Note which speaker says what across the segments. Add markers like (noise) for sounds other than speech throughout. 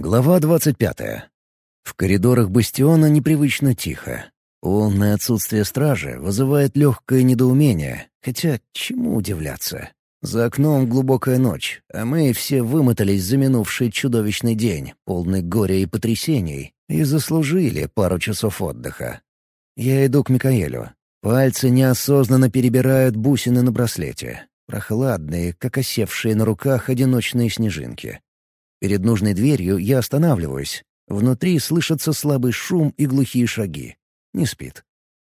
Speaker 1: Глава двадцать пятая. В коридорах бастиона непривычно тихо. Полное отсутствие стражи вызывает легкое недоумение, хотя чему удивляться? За окном глубокая ночь, а мы все вымотались за минувший чудовищный день, полный горя и потрясений, и заслужили пару часов отдыха. Я иду к Микаэлю. Пальцы неосознанно перебирают бусины на браслете. Прохладные, как осевшие на руках одиночные снежинки. Перед нужной дверью я останавливаюсь. Внутри слышится слабый шум и глухие шаги. Не спит.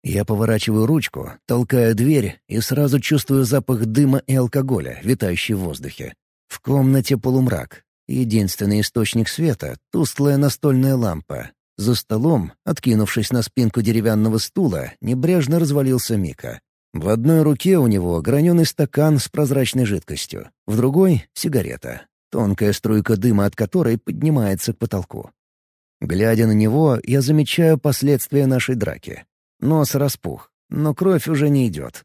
Speaker 1: Я поворачиваю ручку, толкаю дверь и сразу чувствую запах дыма и алкоголя, витающий в воздухе. В комнате полумрак. Единственный источник света — тусклая настольная лампа. За столом, откинувшись на спинку деревянного стула, небрежно развалился Мика. В одной руке у него граненый стакан с прозрачной жидкостью, в другой — сигарета тонкая струйка дыма от которой поднимается к потолку. Глядя на него, я замечаю последствия нашей драки. Нос распух, но кровь уже не идет.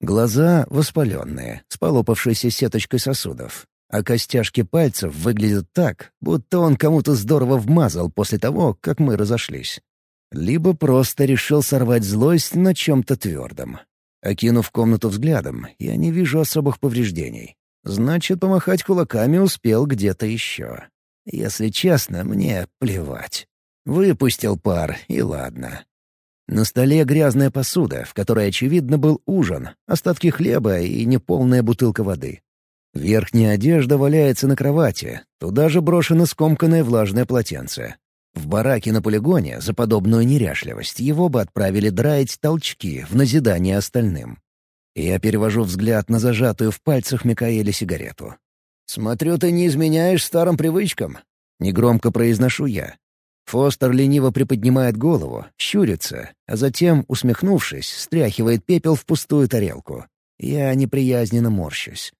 Speaker 1: Глаза воспаленные, с полопавшейся сеточкой сосудов, а костяшки пальцев выглядят так, будто он кому-то здорово вмазал после того, как мы разошлись. Либо просто решил сорвать злость на чем-то твердом. Окинув комнату взглядом, я не вижу особых повреждений. Значит, помахать кулаками успел где-то еще. Если честно, мне плевать. Выпустил пар, и ладно. На столе грязная посуда, в которой, очевидно, был ужин, остатки хлеба и неполная бутылка воды. Верхняя одежда валяется на кровати, туда же брошено скомканное влажное полотенце. В бараке на полигоне за подобную неряшливость его бы отправили драить толчки в назидание остальным. Я перевожу взгляд на зажатую в пальцах Микаэля сигарету. «Смотрю, ты не изменяешь старым привычкам», — негромко произношу я. Фостер лениво приподнимает голову, щурится, а затем, усмехнувшись, стряхивает пепел в пустую тарелку. Я неприязненно морщусь.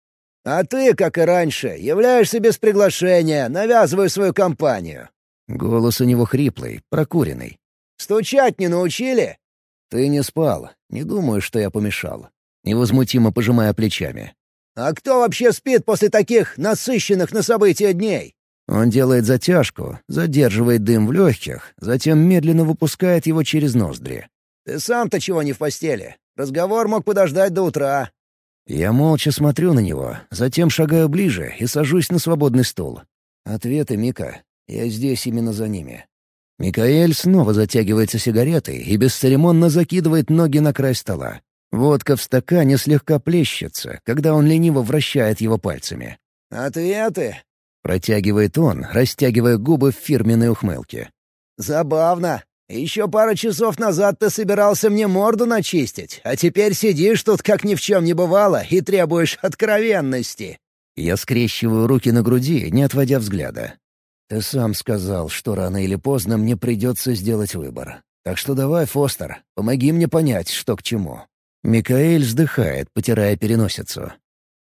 Speaker 2: «А ты, как и раньше, являешься без приглашения, навязывая свою компанию».
Speaker 1: Голос у него хриплый, прокуренный.
Speaker 2: «Стучать не научили?»
Speaker 1: «Ты не спал. Не думаю, что я помешал невозмутимо пожимая плечами.
Speaker 2: «А кто вообще спит после таких насыщенных на события дней?»
Speaker 1: Он делает затяжку, задерживает дым в легких, затем медленно выпускает его через ноздри.
Speaker 2: «Ты сам-то чего не в постели? Разговор мог подождать до утра».
Speaker 1: Я молча смотрю на него, затем шагаю ближе и сажусь на свободный стул. Ответы, Мика. Я здесь именно за ними. Микаэль снова затягивается сигаретой и бесцеремонно закидывает ноги на край стола. Водка в стакане слегка плещется, когда он лениво вращает его пальцами.
Speaker 2: «Ответы?»
Speaker 1: — протягивает он, растягивая губы в фирменной ухмылке.
Speaker 2: «Забавно. Еще пару часов назад ты собирался мне морду начистить, а теперь сидишь тут как ни в чем не бывало и требуешь откровенности».
Speaker 1: Я скрещиваю руки на груди, не отводя взгляда. «Ты сам сказал, что рано или поздно мне придется сделать выбор. Так что давай, Фостер, помоги мне понять, что к чему». Микаэль вздыхает, потирая переносицу.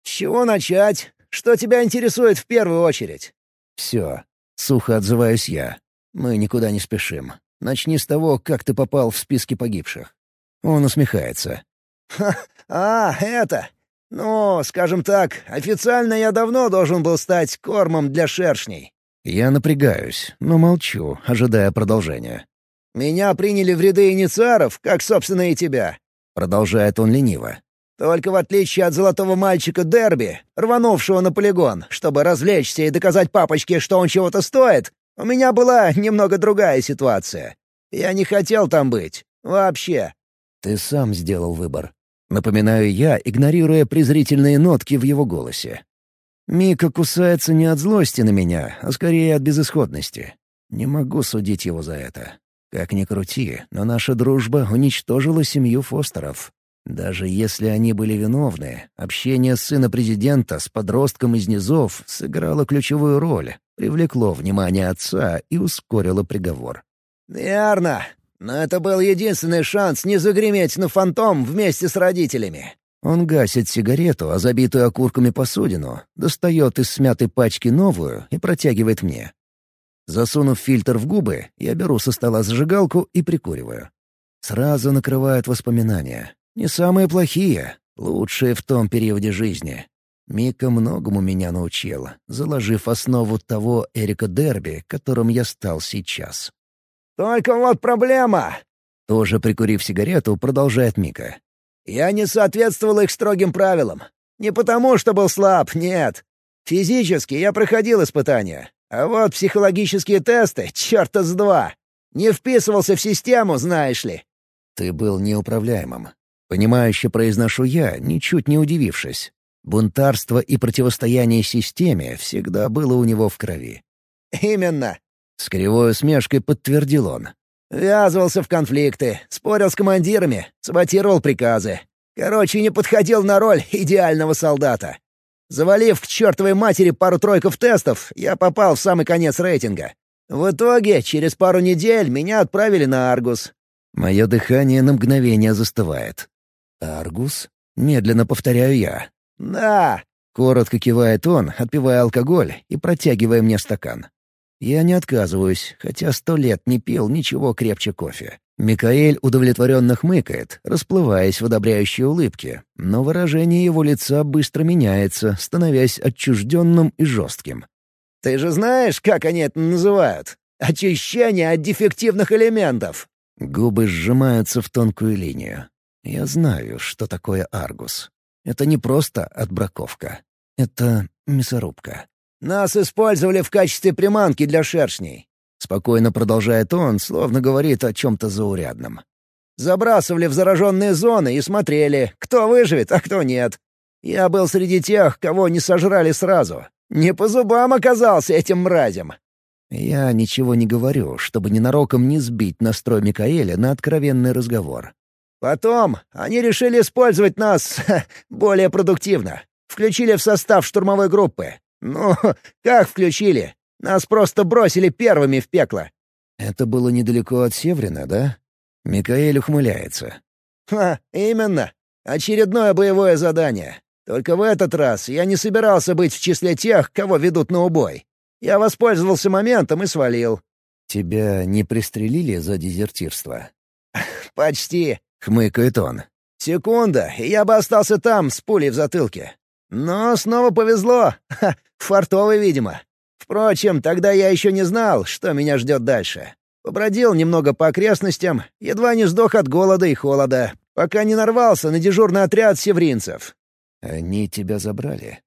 Speaker 2: «С чего начать? Что тебя интересует в первую очередь?»
Speaker 1: «Все». Сухо отзываюсь я. «Мы никуда не спешим. Начни с того, как ты попал в списки погибших». Он усмехается.
Speaker 2: «Ха, а, это... Ну, скажем так, официально я давно должен был стать кормом для шершней».
Speaker 1: Я напрягаюсь, но молчу, ожидая продолжения.
Speaker 2: «Меня приняли в ряды инициаров, как, собственно, и тебя.
Speaker 1: Продолжает он лениво.
Speaker 2: «Только в отличие от золотого мальчика Дерби, рванувшего на полигон, чтобы развлечься и доказать папочке, что он чего-то стоит, у меня была немного другая ситуация. Я не хотел там быть. Вообще».
Speaker 1: «Ты сам сделал выбор». Напоминаю я, игнорируя презрительные нотки в его голосе. Мика кусается не от злости на меня, а скорее от безысходности. Не могу судить его за это. Как ни крути, но наша дружба уничтожила семью Фостеров. Даже если они были виновны, общение сына президента с подростком из низов сыграло ключевую роль, привлекло внимание отца и ускорило приговор.
Speaker 2: «Верно. Но это был единственный шанс не загреметь на фантом вместе с родителями».
Speaker 1: Он гасит сигарету, а забитую окурками посудину, достает из смятой пачки новую и протягивает мне. Засунув фильтр в губы, я беру со стола зажигалку и прикуриваю. Сразу накрывают воспоминания. Не самые плохие, лучшие в том периоде жизни. Мика многому меня научила, заложив основу того Эрика Дерби, которым я стал сейчас.
Speaker 2: «Только вот проблема!»
Speaker 1: Тоже прикурив сигарету, продолжает Мика.
Speaker 2: «Я не соответствовал их строгим правилам. Не потому, что был слаб, нет. Физически я проходил испытания, а вот психологические тесты — черта с два. Не вписывался в систему, знаешь ли».
Speaker 1: «Ты был неуправляемым. Понимающе произношу я, ничуть не удивившись. Бунтарство и противостояние системе всегда было у него в крови.
Speaker 2: «Именно!»
Speaker 1: — с кривой усмешкой подтвердил он.
Speaker 2: «Ввязывался в конфликты, спорил с командирами, саботировал приказы. Короче, не подходил на роль идеального солдата. Завалив к чертовой матери пару-тройков тестов, я попал в самый конец рейтинга. В итоге, через пару недель меня отправили на Аргус.
Speaker 1: Мое дыхание на мгновение застывает. «Аргус?» — медленно повторяю я.
Speaker 2: «Да!»
Speaker 1: — коротко кивает он, отпивая алкоголь и протягивая мне стакан. Я не отказываюсь, хотя сто лет не пил ничего крепче кофе. Микаэль удовлетворенно хмыкает, расплываясь в одобряющей улыбке, но выражение его лица быстро меняется, становясь отчужденным и жестким.
Speaker 2: «Ты же знаешь, как они это называют? Очищение от дефективных элементов!»
Speaker 1: Губы сжимаются в тонкую линию. Я знаю, что такое Аргус. Это не просто отбраковка. Это мясорубка.
Speaker 2: «Нас использовали в качестве приманки для шершней», — спокойно продолжает он, словно говорит о чем-то заурядном. «Забрасывали в зараженные зоны и смотрели, кто выживет, а кто нет. Я был среди тех, кого не сожрали сразу. Не по зубам оказался этим мразям».
Speaker 1: Я ничего не говорю, чтобы ненароком не сбить настрой Микаэля на откровенный разговор.
Speaker 2: Потом они решили использовать нас (laughs) более продуктивно. Включили в состав штурмовой группы. Ну, (laughs) как включили? Нас просто бросили первыми в пекло.
Speaker 1: Это было недалеко от Севрина, да? Микаэль ухмыляется.
Speaker 2: Ха, именно. Очередное боевое задание. Только в этот раз я не собирался быть в числе тех, кого ведут на убой. Я воспользовался моментом и свалил.
Speaker 1: Тебя не пристрелили за дезертирство? (laughs)
Speaker 2: Почти.
Speaker 1: — хмыкает он.
Speaker 2: «Секунда, и я бы остался там, с пулей в затылке. Но снова повезло. (laughs) Ха, фартовый, видимо. Впрочем, тогда я еще не знал, что меня ждет дальше. Побродил немного по окрестностям, едва не сдох от голода и холода, пока не нарвался на дежурный отряд севринцев.
Speaker 1: Они тебя забрали?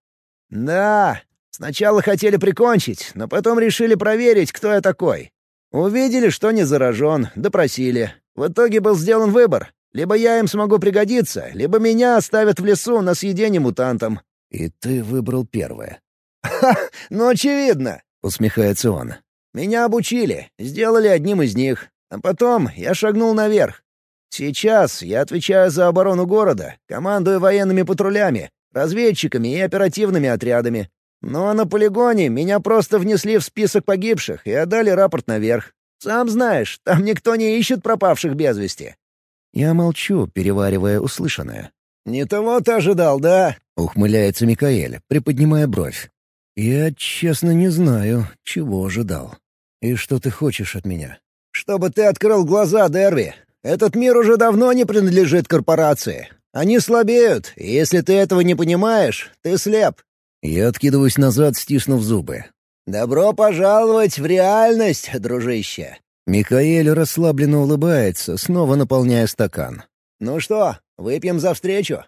Speaker 2: Да. Сначала хотели прикончить, но потом решили проверить, кто я такой. Увидели, что не заражен, допросили. В итоге был сделан выбор либо я им смогу пригодиться, либо меня оставят в лесу на съедение мутантам».
Speaker 1: «И ты выбрал первое».
Speaker 2: «Ха! (laughs) Ну, очевидно!»
Speaker 1: — усмехается он.
Speaker 2: «Меня обучили, сделали одним из них. А потом я шагнул наверх. Сейчас я отвечаю за оборону города, командую военными патрулями, разведчиками и оперативными отрядами. А на полигоне меня просто внесли в список погибших и отдали рапорт наверх. Сам знаешь, там никто не ищет пропавших без вести.
Speaker 1: Я молчу, переваривая услышанное.
Speaker 2: «Не того ты ожидал, да?»
Speaker 1: — ухмыляется Микаэль, приподнимая бровь. «Я честно не знаю, чего ожидал. И что ты хочешь от меня?»
Speaker 2: «Чтобы ты открыл глаза, Дерби. Этот мир уже давно не принадлежит корпорации. Они слабеют, и если ты этого не понимаешь, ты слеп».
Speaker 1: Я откидываюсь назад, стиснув зубы.
Speaker 2: «Добро пожаловать в реальность, дружище!»
Speaker 1: Михаэль расслабленно улыбается, снова наполняя стакан.
Speaker 2: «Ну что, выпьем за встречу?»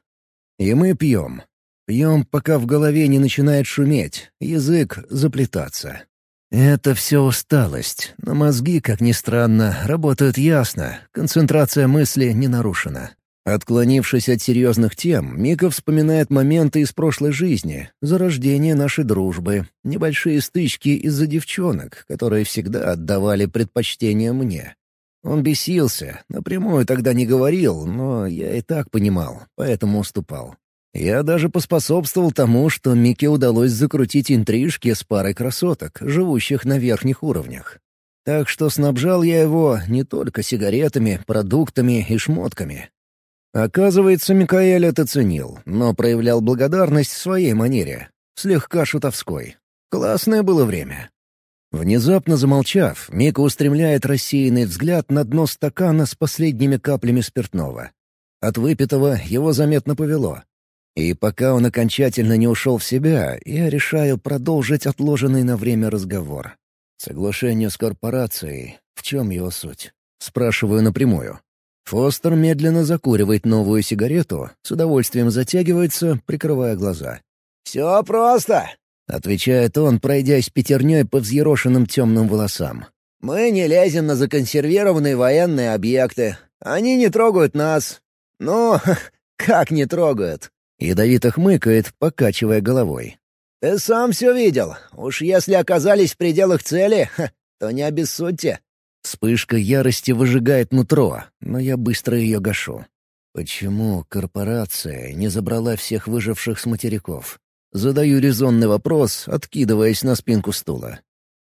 Speaker 1: И мы пьем. Пьем, пока в голове не начинает шуметь, язык заплетаться. Это все усталость, но мозги, как ни странно, работают ясно, концентрация мысли не нарушена. Отклонившись от серьезных тем, Мика вспоминает моменты из прошлой жизни, зарождение нашей дружбы, небольшие стычки из-за девчонок, которые всегда отдавали предпочтение мне. Он бесился, напрямую тогда не говорил, но я и так понимал, поэтому уступал. Я даже поспособствовал тому, что Мике удалось закрутить интрижки с парой красоток, живущих на верхних уровнях. Так что снабжал я его не только сигаретами, продуктами и шмотками, Оказывается, Микаэль это ценил, но проявлял благодарность в своей манере, слегка шутовской. Классное было время. Внезапно замолчав, Мика устремляет рассеянный взгляд на дно стакана с последними каплями спиртного. От выпитого его заметно повело. И пока он окончательно не ушел в себя, я решаю продолжить отложенный на время разговор. Соглашение с корпорацией. В чем его суть? Спрашиваю напрямую. Фостер медленно закуривает новую сигарету, с удовольствием затягивается, прикрывая глаза.
Speaker 2: «Все просто», —
Speaker 1: отвечает он, пройдясь пятерней по взъерошенным темным волосам.
Speaker 2: «Мы не лезем на законсервированные военные объекты. Они не трогают нас. Ну, (laughs) как не трогают?»
Speaker 1: Ядовито хмыкает, покачивая головой.
Speaker 2: «Ты сам все видел. Уж если оказались в пределах цели, то не обессудьте».
Speaker 1: Вспышка ярости выжигает нутро, но я быстро ее гашу. Почему корпорация не забрала всех выживших с материков? Задаю резонный вопрос, откидываясь на спинку стула.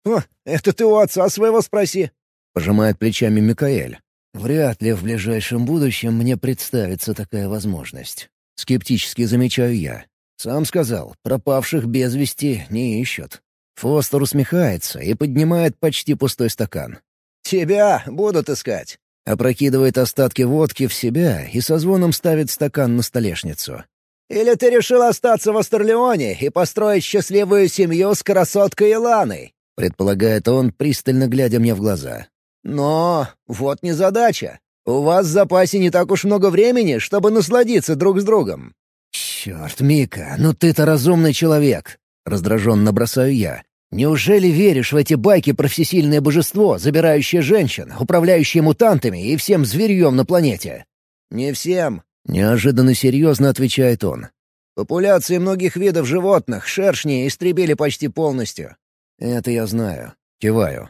Speaker 2: «О, это ты у отца своего спроси», —
Speaker 1: пожимает плечами Микаэль. «Вряд ли в ближайшем будущем мне представится такая возможность. Скептически замечаю я. Сам сказал, пропавших без вести не ищут. Фостер усмехается и поднимает почти пустой стакан.
Speaker 2: «Тебя будут искать».
Speaker 1: Опрокидывает остатки водки в себя и со звоном ставит стакан на столешницу.
Speaker 2: «Или ты решил остаться в Астерлеоне и построить счастливую семью с красоткой Иланой?»
Speaker 1: предполагает он, пристально глядя мне в глаза.
Speaker 2: «Но вот незадача. У вас в запасе не так уж много времени, чтобы насладиться друг с другом».
Speaker 1: «Черт, Мика, ну ты-то разумный человек!» — раздраженно бросаю я. «Неужели веришь в эти байки про всесильное божество, забирающее женщин, управляющее мутантами и всем зверьем на планете?»
Speaker 2: «Не всем», —
Speaker 1: неожиданно серьезно отвечает он.
Speaker 2: «Популяции многих видов животных шершни истребили почти полностью».
Speaker 1: «Это я знаю. Киваю.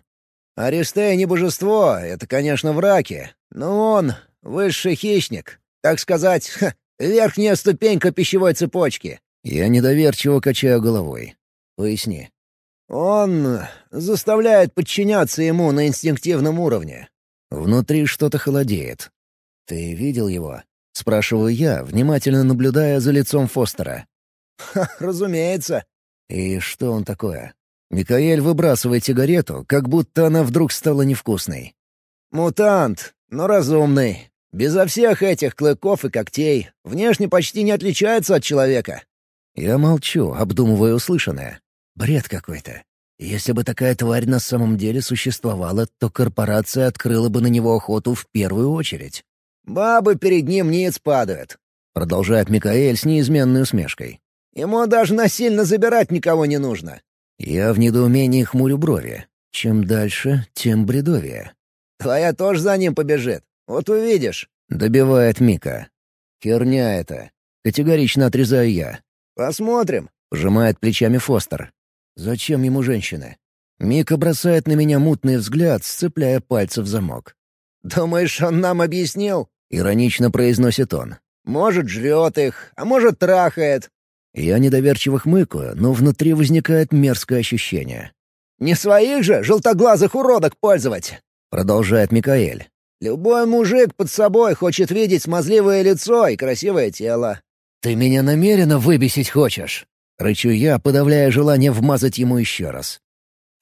Speaker 2: Аристей не божество, это, конечно, враки, но он — высший хищник, так сказать, ха, верхняя ступенька пищевой цепочки».
Speaker 1: Я недоверчиво качаю головой. Поясни.
Speaker 2: Он заставляет подчиняться ему на инстинктивном уровне.
Speaker 1: Внутри что-то холодеет. «Ты видел его?» — спрашиваю я, внимательно наблюдая за лицом Фостера.
Speaker 2: «Ха, разумеется».
Speaker 1: «И что он такое?» Микаэль выбрасывает сигарету, как будто она вдруг стала невкусной.
Speaker 2: «Мутант, но разумный. Безо всех этих клыков и когтей. Внешне почти не отличается от человека».
Speaker 1: Я молчу, обдумывая услышанное. Бред какой-то. Если бы такая тварь на самом деле существовала, то корпорация открыла бы на него охоту в первую очередь.
Speaker 2: «Бабы перед ним ниц падают», —
Speaker 1: продолжает Микаэль с неизменной усмешкой.
Speaker 2: «Ему даже насильно забирать никого не нужно.
Speaker 1: Я в недоумении хмурю брови. Чем дальше, тем бредовее.
Speaker 2: «Твоя тоже за ним побежит. Вот увидишь», —
Speaker 1: добивает Мика. «Херня это». Категорично отрезаю я.
Speaker 2: «Посмотрим», —
Speaker 1: пожимает плечами Фостер. «Зачем ему женщины?» Мика бросает на меня мутный взгляд, сцепляя пальцы в замок.
Speaker 2: «Думаешь, он нам объяснил?»
Speaker 1: — иронично произносит он.
Speaker 2: «Может, жрет их, а может, трахает.
Speaker 1: Я недоверчиво хмыкаю, но внутри возникает мерзкое ощущение.
Speaker 2: «Не своих же желтоглазых уродок пользовать!»
Speaker 1: — продолжает Микаэль.
Speaker 2: «Любой мужик под собой хочет видеть смазливое лицо и красивое тело».
Speaker 1: «Ты меня намеренно выбесить хочешь?» — рычу я, подавляя желание вмазать ему еще раз.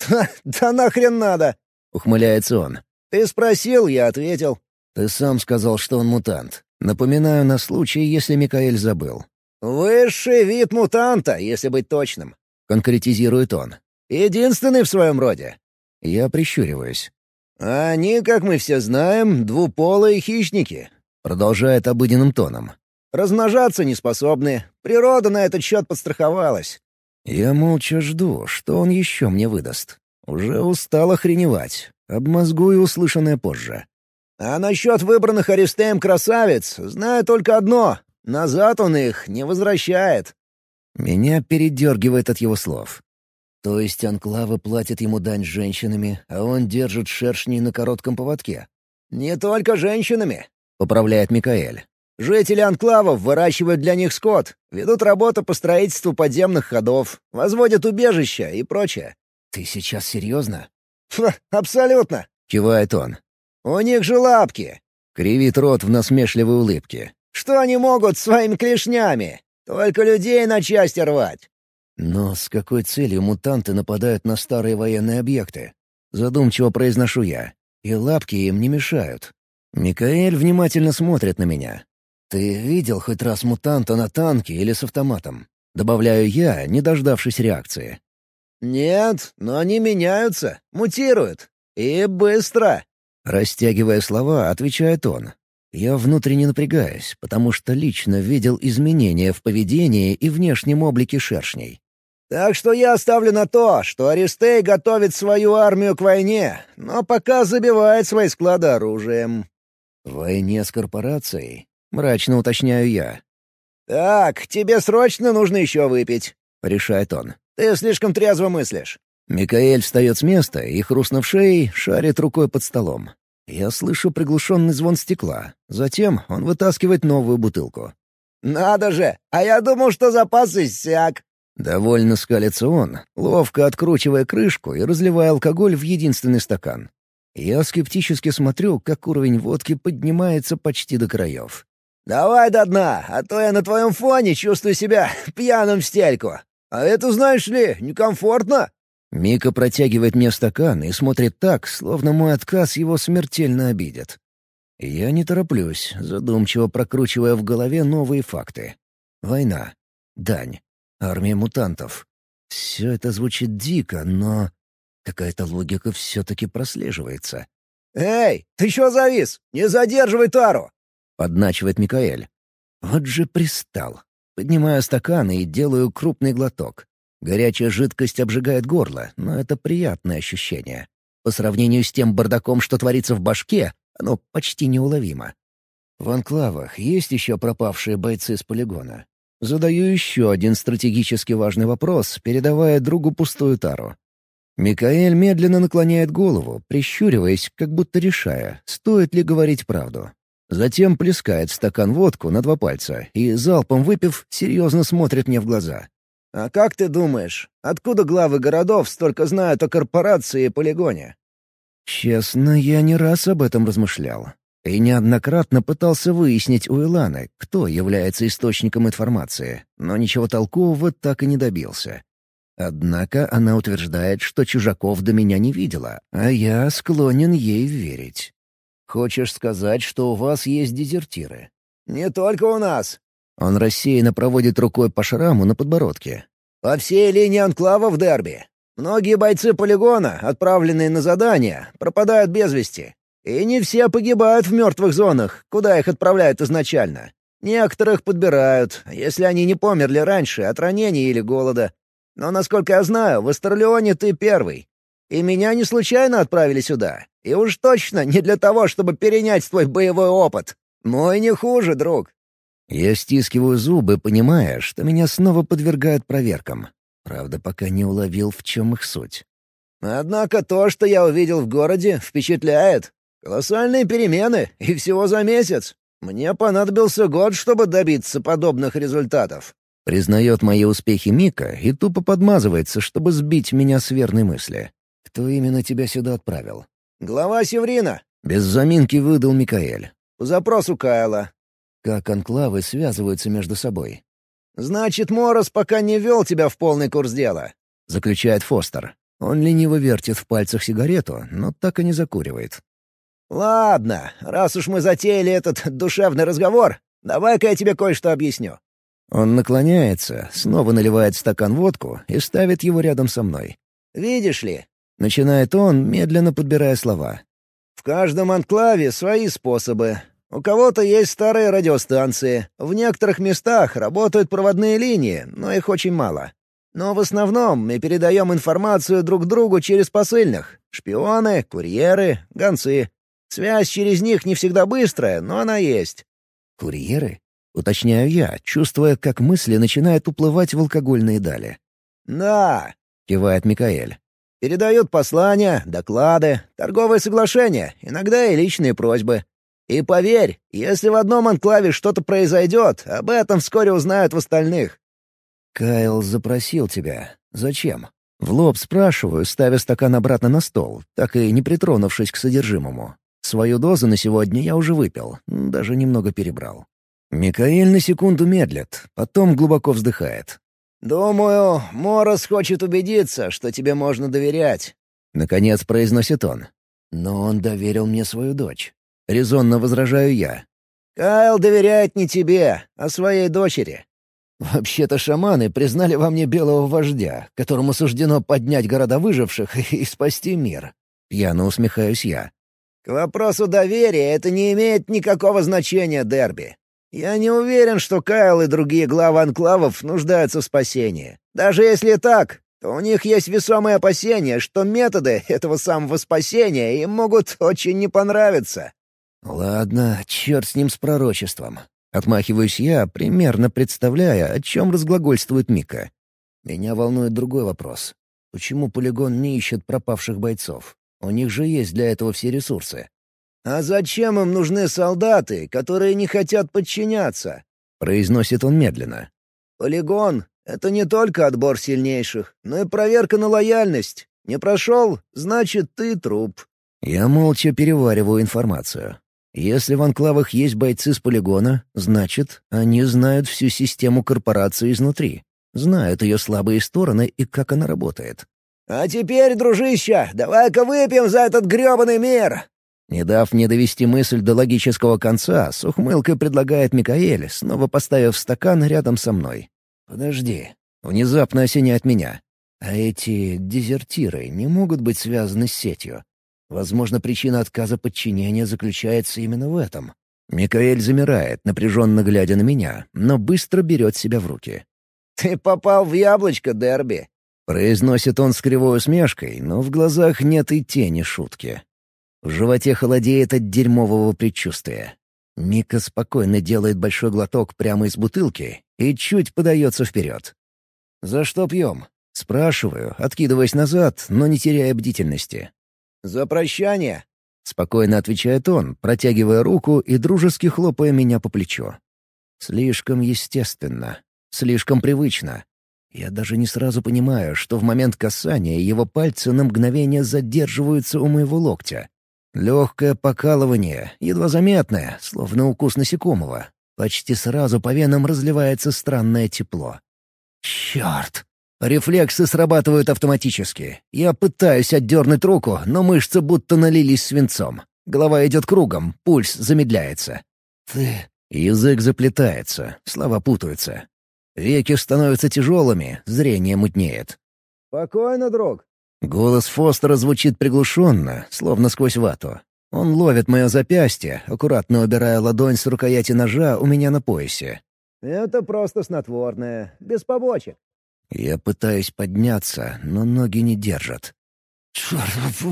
Speaker 2: «Да, да нахрен надо!» — ухмыляется он. «Ты спросил, я ответил».
Speaker 1: «Ты сам сказал, что он мутант. Напоминаю на случай, если Микаэль забыл.
Speaker 2: «Высший вид мутанта, если быть точным», —
Speaker 1: конкретизирует он.
Speaker 2: «Единственный в своем роде».
Speaker 1: Я прищуриваюсь.
Speaker 2: «Они, как мы все знаем, двуполые хищники», —
Speaker 1: продолжает обыденным тоном.
Speaker 2: «Размножаться не способны. Природа на этот счет подстраховалась».
Speaker 1: Я молча жду, что он еще мне выдаст. Уже устал охреневать. Обмозгую услышанное позже.
Speaker 2: «А насчет выбранных Аристеем красавиц, знаю только одно. Назад он их не возвращает».
Speaker 1: Меня передергивает от его слов. То есть анклавы платят ему дань женщинами, а он держит шершней на коротком поводке?
Speaker 2: «Не только женщинами», —
Speaker 1: поправляет Микаэль.
Speaker 2: «Жители анклавов выращивают для них скот, ведут работу по строительству подземных ходов, возводят убежища и прочее».
Speaker 1: «Ты сейчас серьезно?»
Speaker 2: Ха, «Абсолютно», —
Speaker 1: кивает он.
Speaker 2: «У них же лапки», —
Speaker 1: кривит рот в насмешливой улыбке.
Speaker 2: Что они могут своими клешнями? Только людей на части рвать.
Speaker 1: Но с какой целью мутанты нападают на старые военные объекты? Задумчиво произношу я. И лапки им не мешают. Микаэль внимательно смотрит на меня. «Ты видел хоть раз мутанта на танке или с автоматом?» Добавляю я, не дождавшись реакции.
Speaker 2: «Нет, но они меняются, мутируют. И быстро!»
Speaker 1: Растягивая слова, отвечает он. Я внутренне напрягаюсь, потому что лично видел изменения в поведении и внешнем облике шершней.
Speaker 2: «Так что я ставлю на то, что Аристей готовит свою армию к войне, но пока забивает свои склады оружием».
Speaker 1: «Войне с корпорацией?» — мрачно уточняю я.
Speaker 2: «Так, тебе срочно нужно еще выпить», —
Speaker 1: решает он.
Speaker 2: «Ты слишком трезво мыслишь».
Speaker 1: Микаэль встает с места и, хрустнув шеей, шарит рукой под столом. Я слышу приглушенный звон стекла. Затем он вытаскивает новую бутылку.
Speaker 2: «Надо же! А я думал, что запас иссяк!»
Speaker 1: Довольно скалится он, ловко откручивая крышку и разливая алкоголь в единственный стакан. Я скептически смотрю, как уровень водки поднимается почти до краев.
Speaker 2: «Давай до дна, а то я на твоем фоне чувствую себя (laughs) пьяным в стельку. А это, знаешь ли, некомфортно».
Speaker 1: Мика протягивает мне стакан и смотрит так, словно мой отказ его смертельно обидит. Я не тороплюсь, задумчиво прокручивая в голове новые факты. Война. Дань. Армия мутантов. Все это звучит дико, но... Какая-то логика все-таки прослеживается.
Speaker 2: «Эй, ты чё завис? Не задерживай тару!»
Speaker 1: — подначивает Микаэль. Вот же пристал. Поднимаю стакан и делаю крупный глоток. Горячая жидкость обжигает горло, но это приятное ощущение. По сравнению с тем бардаком, что творится в башке, оно почти неуловимо. В анклавах есть еще пропавшие бойцы с полигона. Задаю еще один стратегически важный вопрос, передавая другу пустую тару. Микаэль медленно наклоняет голову, прищуриваясь, как будто решая, стоит ли говорить правду. Затем плескает стакан водку на два пальца и, залпом выпив, серьезно смотрит мне в глаза.
Speaker 2: «А как ты думаешь, откуда главы городов столько знают о корпорации и полигоне?»
Speaker 1: Честно, я не раз об этом размышлял. И неоднократно пытался выяснить у Иланы, кто является источником информации, но ничего толкового так и не добился. Однако она утверждает, что чужаков до меня не видела, а я склонен ей верить. Хочешь сказать, что у вас есть дезертиры?»
Speaker 2: «Не только у нас».
Speaker 1: Он рассеянно проводит рукой по шраму на подбородке.
Speaker 2: «По всей линии анклава в Дерби. Многие бойцы полигона, отправленные на задания, пропадают без вести. И не все погибают в мертвых зонах, куда их отправляют изначально. Некоторых подбирают, если они не померли раньше от ранений или голода. Но, насколько я знаю, в Астерлеоне ты первый. И меня не случайно отправили сюда. И уж точно не для того, чтобы перенять твой боевой опыт. Мой не хуже, друг».
Speaker 1: Я стискиваю зубы, понимая, что меня снова подвергают проверкам. Правда, пока не уловил, в чем их суть.
Speaker 2: «Однако то, что я увидел в городе, впечатляет. Колоссальные перемены, и всего за месяц. Мне понадобился год, чтобы добиться подобных результатов».
Speaker 1: Признает мои успехи Мика и тупо подмазывается, чтобы сбить меня с верной мысли. «Кто именно тебя сюда отправил?»
Speaker 2: «Глава Севрина».
Speaker 1: Без заминки выдал Микаэль.
Speaker 2: «По запросу Кайла».
Speaker 1: Как анклавы связываются между собой.
Speaker 2: «Значит, Морос пока не вел тебя в полный курс дела», —
Speaker 1: заключает Фостер. Он лениво вертит в пальцах сигарету, но так и не закуривает.
Speaker 2: «Ладно, раз уж мы затеяли этот душевный разговор, давай-ка я тебе кое-что объясню.
Speaker 1: Он наклоняется, снова наливает стакан водку и ставит его рядом со мной.
Speaker 2: «Видишь ли?»
Speaker 1: — начинает он, медленно подбирая слова.
Speaker 2: «В каждом анклаве свои способы. У кого-то есть старые радиостанции. В некоторых местах работают проводные линии, но их очень мало. Но в основном мы передаем информацию друг другу через посыльных. Шпионы, курьеры, гонцы. Связь через них не всегда быстрая, но она есть».
Speaker 1: «Курьеры?» Уточняю я, чувствуя, как мысли начинают уплывать в алкогольные дали.
Speaker 2: «Да», —
Speaker 1: кивает Микаэль.
Speaker 2: «Передают послания, доклады, торговые соглашения, иногда и личные просьбы. И поверь, если в одном анклаве что-то произойдет, об этом вскоре узнают в остальных».
Speaker 1: «Кайл запросил тебя. Зачем?» В лоб спрашиваю, ставя стакан обратно на стол, так и не притронувшись к содержимому. Свою дозу на сегодня я уже выпил, даже немного перебрал. Микаэль на секунду медлит, потом глубоко вздыхает.
Speaker 2: «Думаю, Морос хочет убедиться, что тебе можно доверять», —
Speaker 1: наконец произносит он. «Но он доверил мне свою дочь. Резонно возражаю я.
Speaker 2: Кайл доверяет не тебе, а своей дочери».
Speaker 1: «Вообще-то шаманы признали во мне белого вождя, которому суждено поднять города выживших и спасти мир». Пьяно усмехаюсь я.
Speaker 2: «К вопросу доверия это не имеет никакого значения, Дерби. Я не уверен, что Кайл и другие главы анклавов нуждаются в спасении. Даже если так, то у них есть весомые опасения, что методы этого самого спасения им могут очень не понравиться».
Speaker 1: «Ладно, черт с ним с пророчеством. Отмахиваюсь я, примерно представляя, о чем разглагольствует Мика. Меня волнует другой вопрос. Почему полигон не ищет пропавших бойцов? У них же есть для этого все ресурсы.
Speaker 2: «А зачем им нужны солдаты, которые не хотят подчиняться?»
Speaker 1: — произносит он медленно.
Speaker 2: «Полигон — это не только отбор сильнейших, но и проверка на лояльность. Не прошел — значит, ты труп».
Speaker 1: Я молча перевариваю информацию. Если в анклавах есть бойцы с полигона, значит, они знают всю систему корпорации изнутри, знают ее слабые стороны и как она работает.
Speaker 2: «А теперь, дружище, давай-ка выпьем за этот грёбаный мир!»
Speaker 1: Не дав мне довести мысль до логического конца, с ухмылкой предлагает Микаэль, снова поставив стакан рядом со мной. «Подожди». Внезапно осеняет меня. А эти дезертиры не могут быть связаны с сетью. Возможно, причина отказа подчинения заключается именно в этом. Микаэль замирает, напряженно глядя на меня, но быстро берет себя в руки.
Speaker 2: «Ты попал в яблочко, Дерби!»
Speaker 1: Произносит он с кривой усмешкой, но в глазах нет и тени шутки. В животе холодеет от дерьмового предчувствия. Мика спокойно делает большой глоток прямо из бутылки и чуть подается вперед. «За что пьем?» — спрашиваю, откидываясь назад, но не теряя бдительности.
Speaker 2: «За прощание!»
Speaker 1: — спокойно отвечает он, протягивая руку и дружески хлопая меня по плечу. Слишком естественно, слишком привычно. Я даже не сразу понимаю, что в момент касания его пальцы на мгновение задерживаются у моего локтя. Легкое покалывание, едва заметное, словно укус насекомого. Почти сразу по венам разливается странное тепло. Черт! Рефлексы срабатывают автоматически. Я пытаюсь отдернуть руку, но мышцы будто налились свинцом. Голова идет кругом, пульс замедляется. «Ты...» Язык заплетается, слова путаются. Веки становятся тяжелыми, зрение мутнеет.
Speaker 2: «Спокойно, друг.
Speaker 1: Голос Фостера звучит приглушенно, словно сквозь вату. Он ловит мое запястье, аккуратно убирая ладонь с рукояти ножа у меня на поясе.
Speaker 2: «Это просто снотворное, без побочек».
Speaker 1: Я пытаюсь подняться, но ноги не держат. Чёртов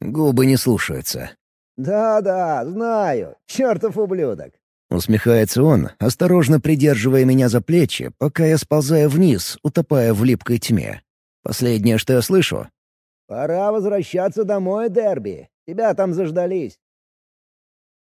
Speaker 1: Губы не слушаются.
Speaker 2: «Да-да, знаю. Чёртов ублюдок!»
Speaker 1: Усмехается он, осторожно придерживая меня за плечи, пока я сползаю вниз, утопая в липкой тьме. Последнее, что я слышу,
Speaker 2: «Пора возвращаться домой, Дерби. Тебя там заждались».